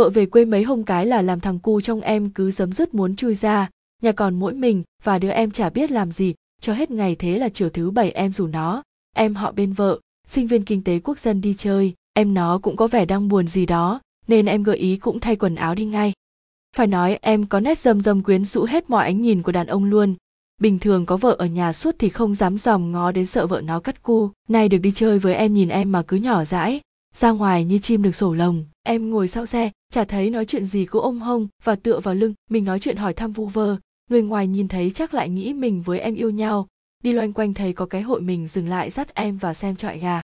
vợ về quê mấy hôm cái là làm thằng cu trong em cứ giấm dứt muốn chui ra. Nhà còn mỗi mình và đứa em chả biết làm gì. Cho hết ngày thế là chiều thứ bảy em rủ nó. Em họ bên vợ, sinh viên kinh tế quốc dân đi chơi. Em nó cũng có vẻ đang buồn gì đó, nên em gợi ý cũng thay quần áo đi ngay. Phải nói em có nét dâm dâm quyến rũ hết mọi ánh nhìn của đàn ông luôn. Bình thường có vợ ở nhà suốt thì không dám dòm ngó đến sợ vợ nó cắt cu. Nay được đi chơi với em nhìn em mà cứ nhỏ dãi ra ngoài như chim được sổ lồng, em ngồi sau xe, chả thấy nói chuyện gì cứ ôm hông và tựa vào lưng, mình nói chuyện hỏi thăm vu vơ. Người ngoài nhìn thấy chắc lại nghĩ mình với em yêu nhau. Đi loanh quanh thấy có cái hội mình dừng lại dắt em và xem trọi gà.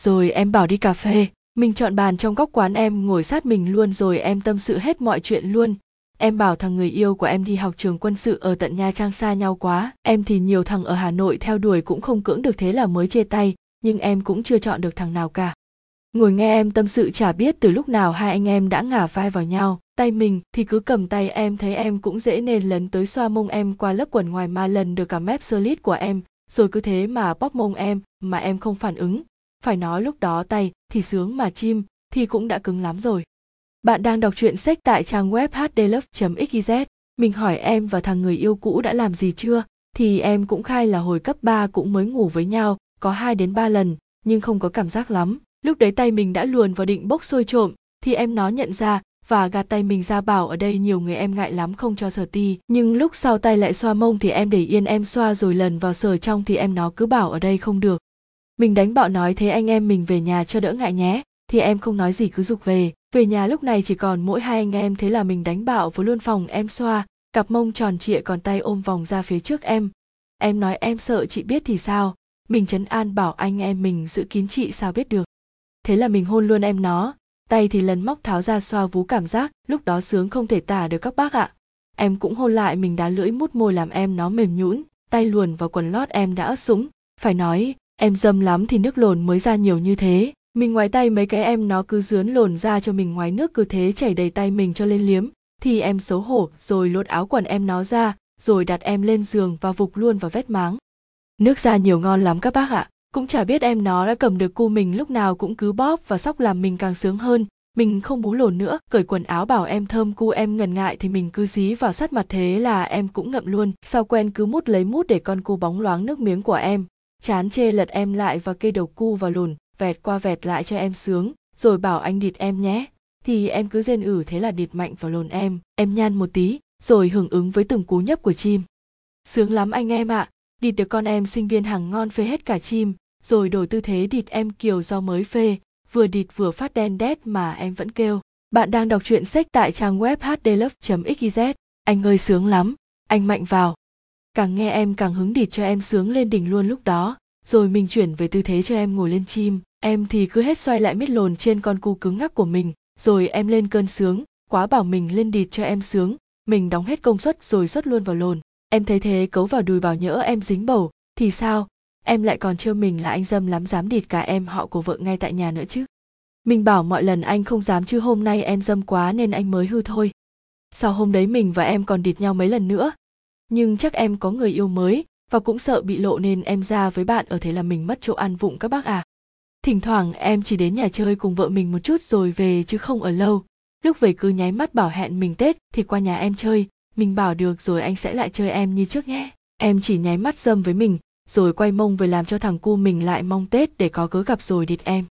Rồi em bảo đi cà phê. Mình chọn bàn trong góc quán em, ngồi sát mình luôn rồi em tâm sự hết mọi chuyện luôn. Em bảo thằng người yêu của em đi học trường quân sự ở tận nha trang xa nhau quá. Em thì nhiều thằng ở hà nội theo đuổi cũng không cưỡng được thế là mới chia tay. Nhưng em cũng chưa chọn được thằng nào cả ngồi nghe em tâm sự chả biết từ lúc nào hai anh em đã ngả vai vào nhau. Tay mình thì cứ cầm tay em, thấy em cũng dễ nên lấn tới xoa mông em qua lớp quần ngoài ma lần được cả mép sơ lít của em. Rồi cứ thế mà bóp mông em, mà em không phản ứng. Phải nói lúc đó tay thì sướng mà chim thì cũng đã cứng lắm rồi. Bạn đang đọc truyện sách tại trang web hdlove.xyz mình hỏi em và thằng người yêu cũ đã làm gì chưa? Thì em cũng khai là hồi cấp 3 cũng mới ngủ với nhau, có 2 đến 3 lần, nhưng không có cảm giác lắm lúc đấy tay mình đã luồn vào định bốc sôi trộm, thì em nó nhận ra và gạt tay mình ra bảo ở đây nhiều người em ngại lắm không cho sở ti. Nhưng lúc sau tay lại xoa mông thì em để yên em xoa rồi lần vào sờ trong thì em nó cứ bảo ở đây không được. Mình đánh bạo nói thế anh em mình về nhà cho đỡ ngại nhé, thì em không nói gì cứ dục về. Về nhà lúc này chỉ còn mỗi hai anh em thế là mình đánh bạo với luôn phòng em xoa, cặp mông tròn trịa còn tay ôm vòng ra phía trước em. Em nói em sợ chị biết thì sao? Mình chấn an bảo anh em mình giữ kín chị sao biết được thế là mình hôn luôn em nó. Tay thì lần móc tháo ra xoa vú cảm giác, lúc đó sướng không thể tả được các bác ạ. Em cũng hôn lại, mình đá lưỡi mút môi làm em nó mềm nhũn, tay luồn vào quần lót em đã ớt súng phải nói, em dâm lắm thì nước lồn mới ra nhiều như thế. Mình ngoái tay mấy cái em nó cứ dướn lồn ra cho mình ngoái nước cứ thế chảy đầy tay mình cho lên liếm. Thì em xấu hổ, rồi lột áo quần em nó ra, rồi đặt em lên giường và vục luôn vào vết máng. Nước ra nhiều ngon lắm các bác ạ cũng chả biết em nó đã cầm được cu mình lúc nào cũng cứ bóp và sóc làm mình càng sướng hơn. Mình không bú lồn nữa, cởi quần áo bảo em thơm cu, em ngần ngại thì mình cứ dí vào sát mặt thế là em cũng ngậm luôn. Sau quen cứ mút lấy mút để con cu bóng loáng nước miếng của em. Chán chê lật em lại và cây đầu cu vào lồn vẹt qua vẹt lại cho em sướng, rồi bảo anh địt em nhé. Thì em cứ rên ử thế là địt mạnh vào lồn em. Em nhăn một tí, rồi hưởng ứng với từng cú nhấp của chim. Sướng lắm anh em ạ à. địt được con em sinh viên hàng ngon phê hết cả chim rồi đổi tư thế địt em kiều do mới phê, vừa địt vừa phát đen đét mà em vẫn kêu. Bạn đang đọc truyện sách tại trang web hdlove.xyz anh ơi sướng lắm, anh mạnh vào. Càng nghe em càng hứng địt cho em sướng lên đỉnh luôn lúc đó. Rồi mình chuyển về tư thế cho em ngồi lên chim. Em thì cứ hết xoay lại mít lồn trên con cu cứng ngắc của mình. Rồi em lên cơn sướng, quá bảo mình lên địt cho em sướng. Mình đóng hết công suất rồi xuất luôn vào lồn. Em thấy thế cấu vào đùi bảo nhỡ em dính bầu, thì sao? Em lại còn trêu mình là anh dâm lắm dám địt cả em, họ của vợ ngay tại nhà nữa chứ. Mình bảo mọi lần anh không dám chứ hôm nay em dâm quá nên anh mới hư thôi. Sau hôm đấy mình và em còn địt nhau mấy lần nữa. Nhưng chắc em có người yêu mới và cũng sợ bị lộ nên em ra với bạn ở thế là mình mất chỗ ăn vụng các bác à. Thỉnh thoảng em chỉ đến nhà chơi cùng vợ mình một chút rồi về chứ không ở lâu. Lúc về cứ nháy mắt bảo hẹn mình tết thì qua nhà em chơi. Mình bảo được rồi anh sẽ lại chơi em như trước nhé. Em chỉ nháy mắt dâm với mình rồi quay mông về làm cho thằng cu mình lại mong tết để có cớ gặp rồi địt em.